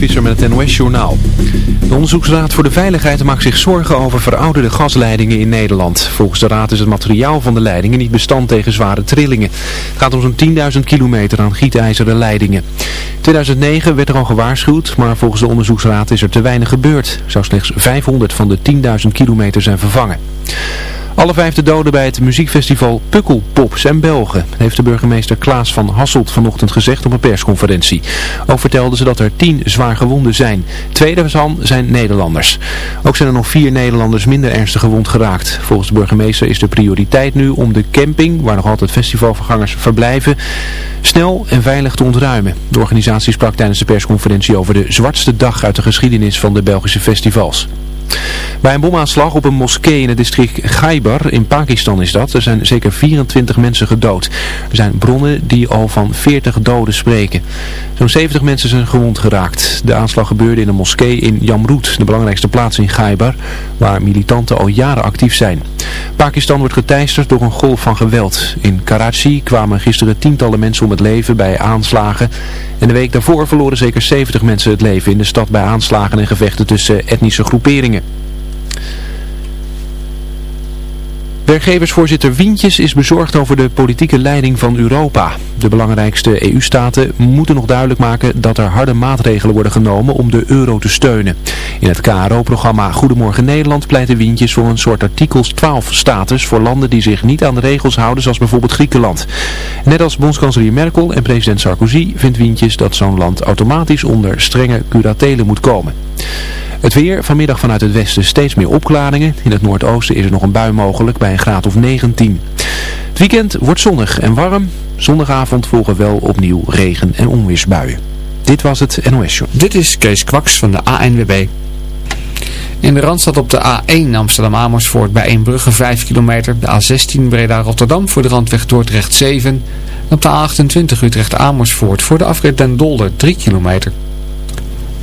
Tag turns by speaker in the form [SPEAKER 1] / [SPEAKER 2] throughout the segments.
[SPEAKER 1] Visser met het NOS-journaal. De Onderzoeksraad voor de Veiligheid maakt zich zorgen over verouderde gasleidingen in Nederland. Volgens de raad is het materiaal van de leidingen niet bestand tegen zware trillingen. Het gaat om zo'n 10.000 kilometer aan gietijzeren leidingen. In 2009 werd er al gewaarschuwd, maar volgens de onderzoeksraad is er te weinig gebeurd. Zou slechts 500 van de 10.000 kilometer zijn vervangen. Alle vijfde doden bij het muziekfestival Pukkelpop zijn Belgen, heeft de burgemeester Klaas van Hasselt vanochtend gezegd op een persconferentie. Ook vertelde ze dat er tien zwaar gewonden zijn. Twee daarvan zijn Nederlanders. Ook zijn er nog vier Nederlanders minder ernstig gewond geraakt. Volgens de burgemeester is de prioriteit nu om de camping, waar nog altijd festivalvergangers verblijven, snel en veilig te ontruimen. De organisatie sprak tijdens de persconferentie over de zwartste dag uit de geschiedenis van de Belgische festivals. Bij een bomaanslag op een moskee in het district Ghaibar in Pakistan is dat. Er zijn zeker 24 mensen gedood. Er zijn bronnen die al van 40 doden spreken. Zo'n 70 mensen zijn gewond geraakt. De aanslag gebeurde in een moskee in Jamrud, de belangrijkste plaats in Ghaibar, waar militanten al jaren actief zijn. Pakistan wordt geteisterd door een golf van geweld. In Karachi kwamen gisteren tientallen mensen om het leven bij aanslagen. En de week daarvoor verloren zeker 70 mensen het leven in de stad bij aanslagen en gevechten tussen etnische groeperingen. Werkgeversvoorzitter Wientjes is bezorgd over de politieke leiding van Europa. De belangrijkste EU-staten moeten nog duidelijk maken dat er harde maatregelen worden genomen om de euro te steunen. In het KRO-programma Goedemorgen Nederland pleiten Wientjes voor een soort artikels 12 status voor landen die zich niet aan de regels houden, zoals bijvoorbeeld Griekenland. Net als bondskanselier Merkel en president Sarkozy vindt Wientjes dat zo'n land automatisch onder strenge curatelen moet komen. Het weer, vanmiddag vanuit het westen steeds meer opklaringen. In het noordoosten is er nog een bui mogelijk bij een graad of 19. Het weekend wordt zonnig en warm. Zondagavond volgen wel opnieuw regen- en onweersbuien. Dit was het NOS Show.
[SPEAKER 2] Dit is Kees Kwaks van de ANWB. In de Randstad op de A1 Amsterdam-Amersfoort bij Eembrugge 5 kilometer. De A16 Breda-Rotterdam voor de randweg Dordrecht 7. En op de A28 Utrecht-Amersfoort voor de afrit Den Dolder 3 kilometer.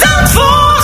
[SPEAKER 3] 认错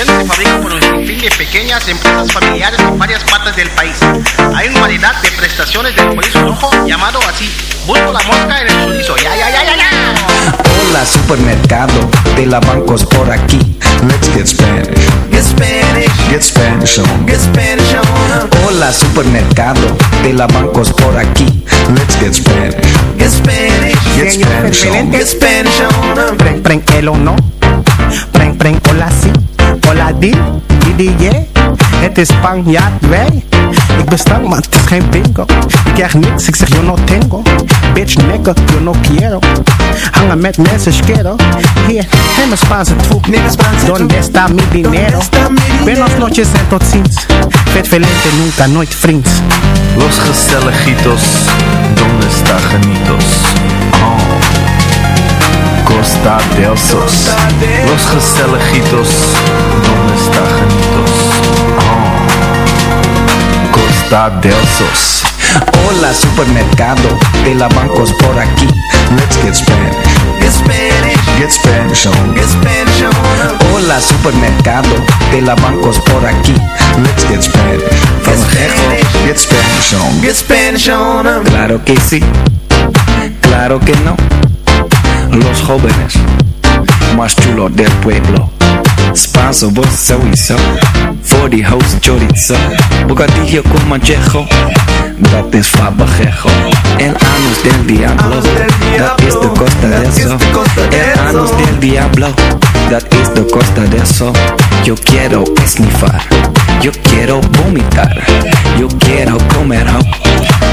[SPEAKER 4] incluyendo que fabrican por un sinfín de pequeñas empresas familiares en varias partes del país. Hay una variedad de prestaciones del chorizo rojo llamado así. Busco la mosca en el chorizo. ¡Ya, ya, ya, ya, ya!
[SPEAKER 5] Hola, supermercado de la bancos por aquí. Let's get Spanish. Get Spanish. Get Spanish on. Get Spanish on. Hola, supermercado de la bancos por aquí. Let's get Spanish. Get Spanish. Get Spanish on. Get Spanish on.
[SPEAKER 6] Pren, pren, el o no. Preng, preng, hola si, hola di, di, di. Het is pang, ja, wij. Ik ben stank, maar het is geen bingo. Ik krijg niks, ik zeg yo no tengo. Bitch, nigga, yo no quiero. Hangen met mensen, schero. Hier, neem een Spaanse troep. Donde está mi dinero? Buenos noches en tot ziens. Vet velente, nunca, nooit vriends.
[SPEAKER 7] Los gezelligitos, donde está genitos? Oh. Costa del Sos. Los gezelligitos, donde está genitos? Oh. Costa del Sos.
[SPEAKER 5] Hola supermercado, de la bancos por aquí. Let's get Spanish. Get Spanish. Get Spanish on. Get Spanish on. Hola supermercado, de la bancos por aquí. Let's get Spanish. From Get Get Spanish on. Get Spanish on. Claro que sí. Claro que no. Los jóvenes más chulos del pueblo. Spanso, vos. Voor die host chorizo. Bocadillo con manchejo. Dat is fabajejo. El anus del diablo. Dat is de costa de eso. El anus del diablo. Dat is de costa de eso. Yo quiero esnifar. Yo quiero vomitar. Yo quiero comer ho.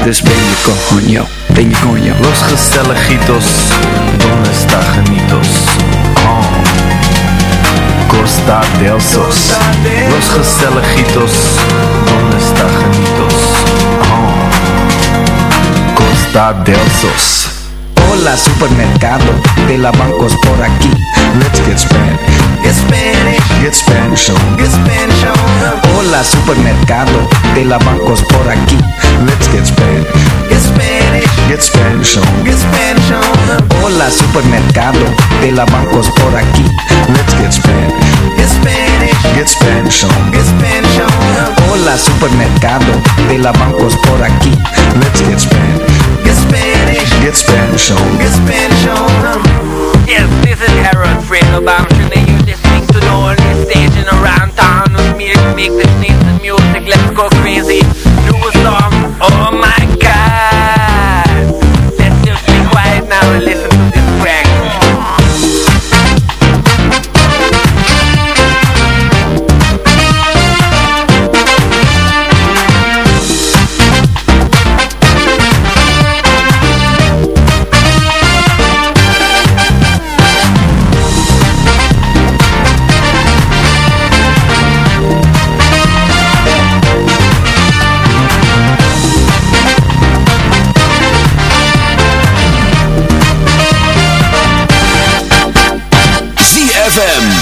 [SPEAKER 5] Dus ben je coño. Ben je coño.
[SPEAKER 7] Los gezelligitos, donde está genitos? Oh. Costa del Sos. Los gezelligitos, donde Oh. Costa del Sos.
[SPEAKER 5] Hola supermercado, de la bancos por aquí. Let's get Spanish. Get Spanish. Get Spanish on. Get Spanish on. Hola supermercado, de la bancos por aquí. Let's get Spanish. Get Spanish. Get Spanish on. Get Spanish on. Hola supermercado, de la bancos por aquí. Let's get Spanish. Get Spanish. Get Spanish on. Get Spanish on. Hola supermercado, de la bancos por aquí. Let's get Spanish. Get Spanish. Get Spanish on. Get Spanish on.
[SPEAKER 8] Yes, this is Harold Fredo Bamshin and you're listening to the only station around town with me to make this nice music. Let's go crazy. New a song. Oh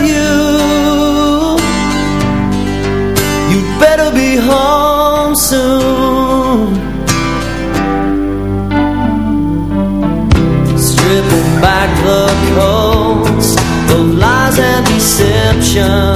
[SPEAKER 9] you. You'd better be home soon. Stripping back the coats Of lies and deception.